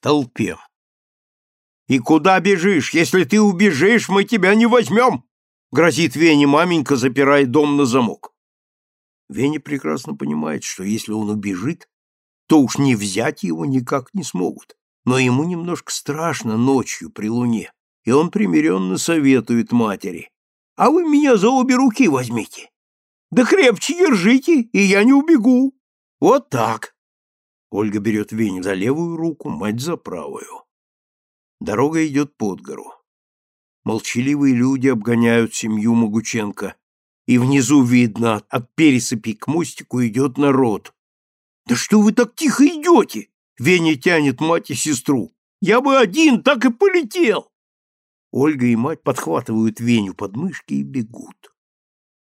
толпе. «И куда бежишь? Если ты убежишь, мы тебя не возьмем!» — грозит Вене маменька, запирая дом на замок. Веня прекрасно понимает, что если он убежит, то уж не взять его никак не смогут. Но ему немножко страшно ночью при луне, и он примиренно советует матери. «А вы меня за обе руки возьмите. Да крепче держите, и я не убегу. Вот так!» Ольга берет Веню за левую руку, мать за правую. Дорога идет под гору. Молчаливые люди обгоняют семью Могученко, и внизу видно, от пересыпи к мостику идет народ. «Да что вы так тихо идете?» Веня тянет мать и сестру. «Я бы один так и полетел!» Ольга и мать подхватывают Веню под мышки и бегут.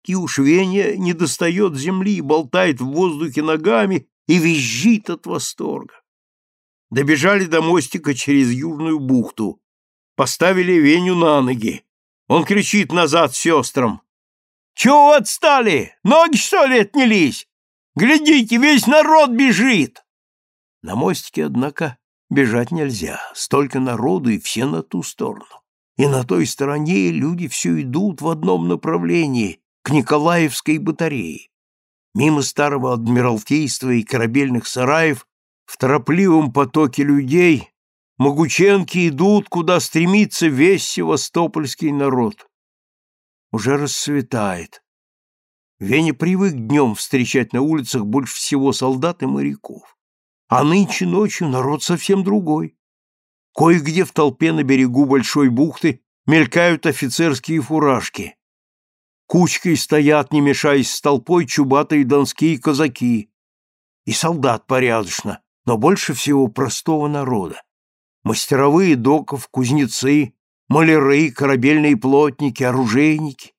И уж Веня не достает земли, болтает в воздухе ногами и визжит от восторга. Добежали до мостика через Южную бухту. Поставили Веню на ноги. Он кричит назад сестрам. «Чего отстали? Ноги, что ли, отнялись? Глядите, весь народ бежит!» На мостике, однако, бежать нельзя. Столько народу, и все на ту сторону. И на той стороне люди все идут в одном направлении, к Николаевской батарее. Мимо старого адмиралтейства и корабельных сараев в торопливом потоке людей могученки идут, куда стремится весь севастопольский народ. Уже рассветает. Веня привык днем встречать на улицах больше всего солдат и моряков. А нынче ночью народ совсем другой. Кое-где в толпе на берегу большой бухты мелькают офицерские фуражки. Кучкой стоят, не мешаясь с толпой, чубатые донские казаки. И солдат порядочно, но больше всего простого народа. Мастеровые доков, кузнецы, маляры, корабельные плотники, оружейники.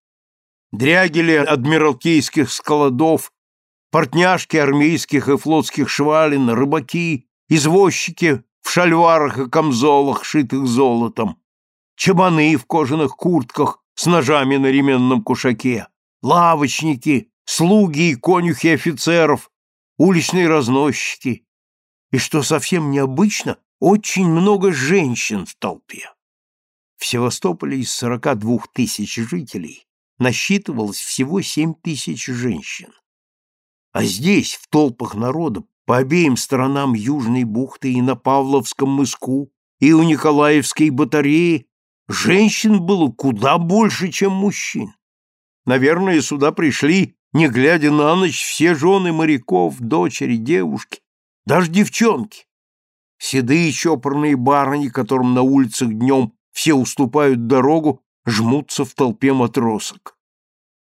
Дрягели адмиралтейских складов, портняшки армейских и флотских швалин, рыбаки, извозчики в шальварах и камзолах, шитых золотом, чабаны в кожаных куртках с ножами на ременном кушаке, лавочники, слуги и конюхи офицеров, уличные разносчики. И что совсем необычно, очень много женщин в толпе. В Севастополе из 42 тысяч жителей насчитывалось всего 7 тысяч женщин. А здесь, в толпах народа, по обеим сторонам Южной бухты и на Павловском мыску, и у Николаевской батареи Женщин было куда больше, чем мужчин. Наверное, сюда пришли, не глядя на ночь, все жены моряков, дочери, девушки, даже девчонки. Седые чопорные барыни, которым на улицах днем все уступают дорогу, жмутся в толпе матросок.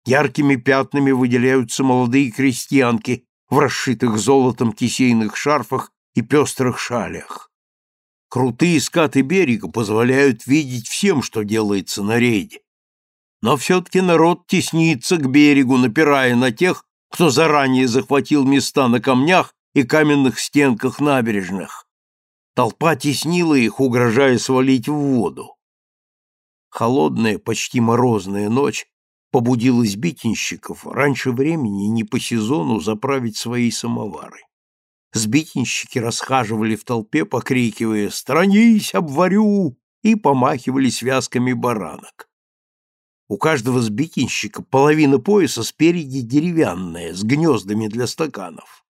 Яркими пятнами выделяются молодые крестьянки в расшитых золотом кисейных шарфах и пестрых шалях. Крутые скаты берега позволяют видеть всем, что делается на рейде. Но все-таки народ теснится к берегу, напирая на тех, кто заранее захватил места на камнях и каменных стенках набережных. Толпа теснила их, угрожая свалить в воду. Холодная, почти морозная ночь побудила сбитенщиков раньше времени не по сезону заправить свои самовары. Сбитенщики расхаживали в толпе, покрикивая «Сторонись, обварю!» и помахивали связками баранок. У каждого сбитенщика половина пояса спереди деревянная, с гнездами для стаканов.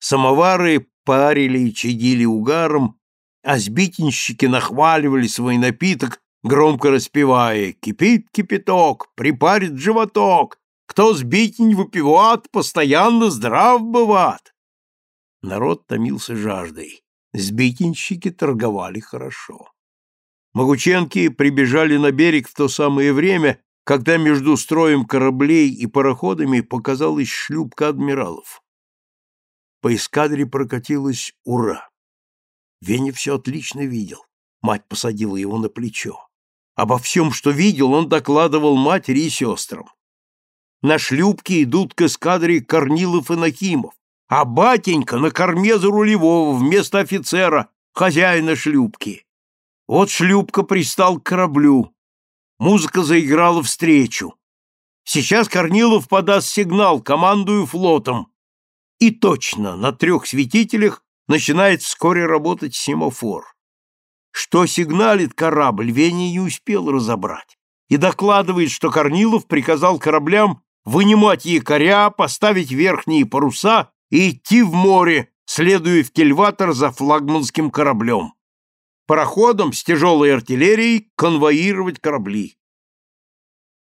Самовары парили и чадили угаром, а сбитенщики нахваливали свой напиток, громко распевая «Кипит кипяток, припарит животок, кто сбитень выпиват, постоянно здрав быват». Народ томился жаждой. Сбитенщики торговали хорошо. Могученки прибежали на берег в то самое время, когда между строем кораблей и пароходами показалась шлюпка адмиралов. По эскадре прокатилась «Ура!». Веня все отлично видел. Мать посадила его на плечо. Обо всем, что видел, он докладывал матери и сестрам. На шлюпке идут к эскадре Корнилов и Нахимов а батенька на корме за рулевого вместо офицера, хозяина шлюпки. Вот шлюпка пристал к кораблю. Музыка заиграла встречу. Сейчас Корнилов подаст сигнал, командую флотом. И точно, на трех светителях начинает вскоре работать семафор. Что сигналит корабль, Веня не успел разобрать и докладывает, что Корнилов приказал кораблям вынимать якоря, поставить верхние паруса и идти в море, следуя в кильватор за флагманским кораблем. Пароходом с тяжелой артиллерией конвоировать корабли.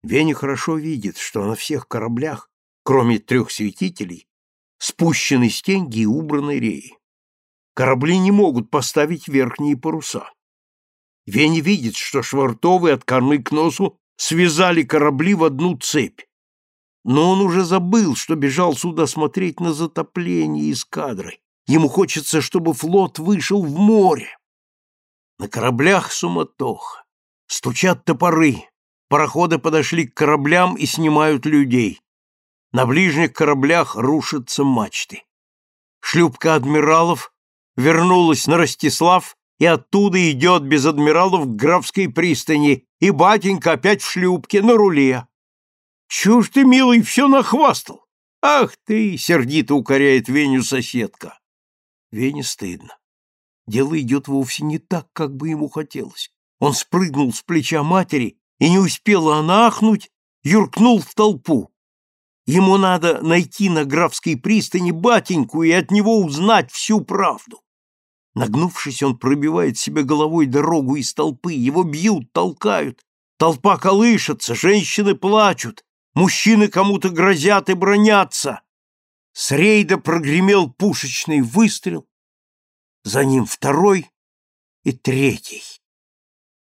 Веня хорошо видит, что на всех кораблях, кроме трех светителей, спущены стенги и убраны реи. Корабли не могут поставить верхние паруса. Веня видит, что швартовы от кормы к носу связали корабли в одну цепь. Но он уже забыл, что бежал сюда смотреть на затопление эскадры. Ему хочется, чтобы флот вышел в море. На кораблях суматоха. Стучат топоры. Пароходы подошли к кораблям и снимают людей. На ближних кораблях рушатся мачты. Шлюпка адмиралов вернулась на Ростислав и оттуда идет без адмиралов к Графской пристани, и батенька опять в шлюпке на руле. Ж ты, милый, все нахвастал? Ах ты, сердито укоряет Веню соседка. Вене стыдно. Дело идет вовсе не так, как бы ему хотелось. Он спрыгнул с плеча матери и не успела она ахнуть, юркнул в толпу. Ему надо найти на графской пристани батеньку и от него узнать всю правду. Нагнувшись, он пробивает себе головой дорогу из толпы. Его бьют, толкают. Толпа колышется, женщины плачут. Мужчины кому-то грозят и бронятся. С рейда прогремел пушечный выстрел. За ним второй и третий.